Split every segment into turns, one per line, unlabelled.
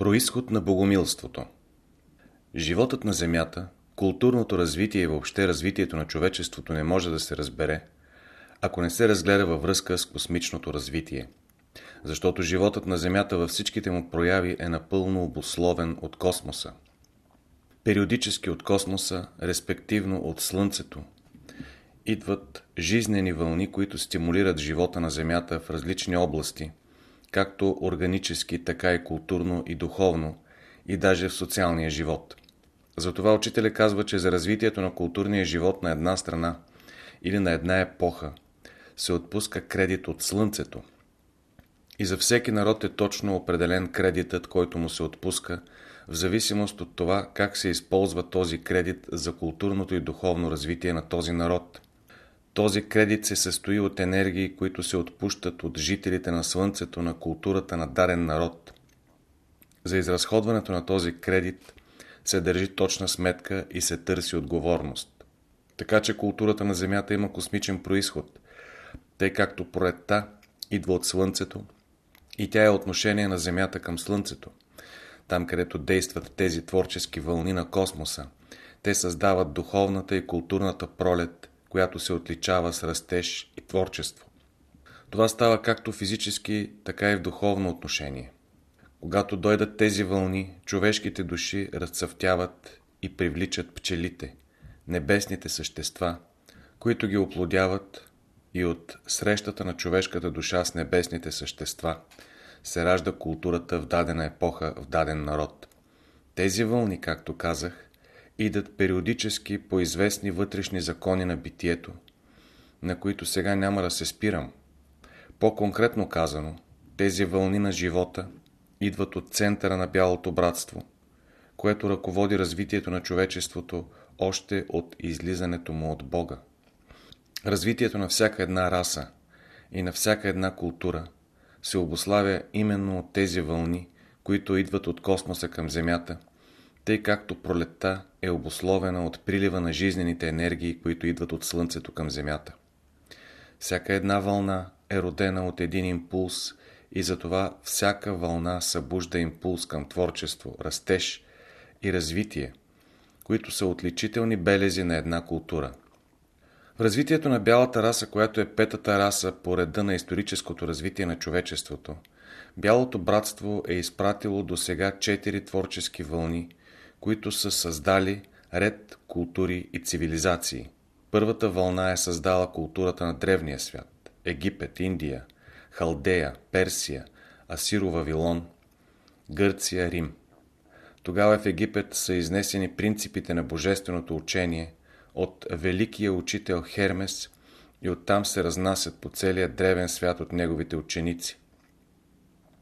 Происход на богомилството Животът на Земята, културното развитие и въобще развитието на човечеството не може да се разбере, ако не се разгледа във връзка с космичното развитие. Защото животът на Земята във всичките му прояви е напълно обусловен от космоса. Периодически от космоса, респективно от Слънцето, идват жизнени вълни, които стимулират живота на Земята в различни области, както органически, така и културно и духовно, и даже в социалния живот. Затова учителя казва, че за развитието на културния живот на една страна или на една епоха се отпуска кредит от Слънцето. И за всеки народ е точно определен кредитът, който му се отпуска, в зависимост от това как се използва този кредит за културното и духовно развитие на този народ. Този кредит се състои от енергии, които се отпущат от жителите на Слънцето на културата на дарен народ. За изразходването на този кредит се държи точна сметка и се търси отговорност. Така че културата на Земята има космичен происход, тъй както пролетта идва от Слънцето и тя е отношение на Земята към Слънцето. Там, където действат тези творчески вълни на космоса, те създават духовната и културната пролет, която се отличава с растеж и творчество. Това става както физически, така и в духовно отношение. Когато дойдат тези вълни, човешките души разцъфтяват и привличат пчелите, небесните същества, които ги оплодяват и от срещата на човешката душа с небесните същества се ражда културата в дадена епоха, в даден народ. Тези вълни, както казах, идат периодически по известни вътрешни закони на битието, на които сега няма да се спирам. По-конкретно казано, тези вълни на живота идват от центъра на Бялото братство, което ръководи развитието на човечеството още от излизането му от Бога. Развитието на всяка една раса и на всяка една култура се обославя именно от тези вълни, които идват от космоса към Земята – тъй както пролетта е обусловена от прилива на жизнените енергии, които идват от Слънцето към Земята. Всяка една вълна е родена от един импулс и затова всяка вълна събужда импулс към творчество, растеж и развитие, които са отличителни белези на една култура. В развитието на бялата раса, която е петата раса по реда на историческото развитие на човечеството, Бялото братство е изпратило до сега четири творчески вълни – които са създали ред култури и цивилизации. Първата вълна е създала културата на древния свят – Египет, Индия, Халдея, Персия, Асиро, Вавилон, Гърция, Рим. Тогава в Египет са изнесени принципите на божественото учение от великия учител Хермес и оттам се разнасят по целия древен свят от неговите ученици.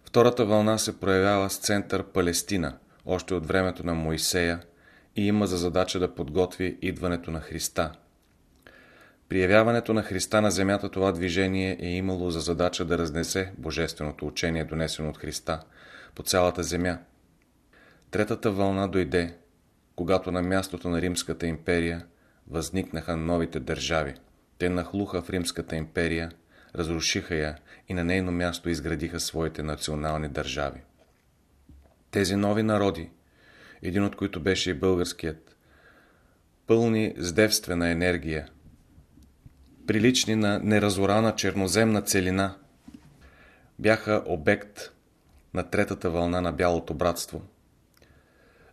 Втората вълна се проявява с център Палестина – още от времето на Моисея и има за задача да подготви идването на Христа. При явяването на Христа на земята това движение е имало за задача да разнесе божественото учение, донесено от Христа, по цялата земя. Третата вълна дойде, когато на мястото на Римската империя възникнаха новите държави. Те нахлуха в Римската империя, разрушиха я и на нейно място изградиха своите национални държави. Тези нови народи, един от които беше и българският, пълни с девствена енергия, прилични на неразорана черноземна целина, бяха обект на третата вълна на Бялото братство,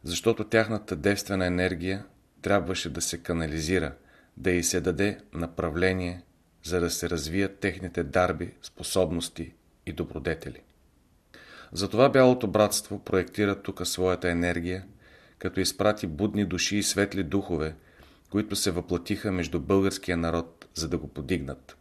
защото тяхната девствена енергия трябваше да се канализира, да й се даде направление, за да се развият техните дарби, способности и добродетели. Затова Бялото братство проектира тук своята енергия, като изпрати будни души и светли духове, които се въплатиха между българския народ, за да го подигнат.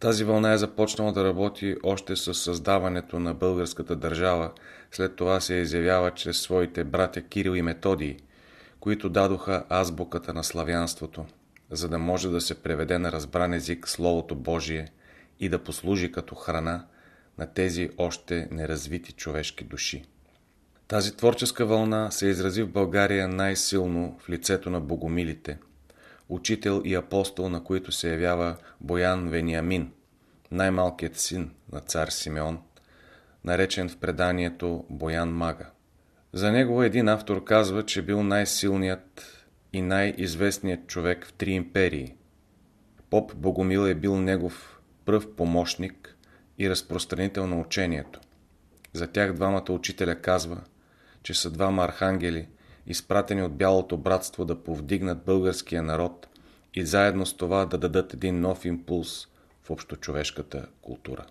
Тази вълна е започнала да работи още с създаването на българската държава, след това се изявява чрез своите братя Кирил и Методий, които дадоха азбуката на славянството, за да може да се преведе на разбран език Словото Божие и да послужи като храна на тези още неразвити човешки души. Тази творческа вълна се изрази в България най-силно в лицето на богомилите, учител и апостол, на които се явява Боян Вениамин, най-малкият син на цар Симеон, наречен в преданието Боян Мага. За него един автор казва, че бил най-силният и най-известният човек в три империи. Поп Богомил е бил негов пръв помощник и разпространител на учението. За тях двамата учителя казва, че са двама архангели, изпратени от Бялото братство да повдигнат българския народ и заедно с това да дадат един нов импулс в общочовешката култура.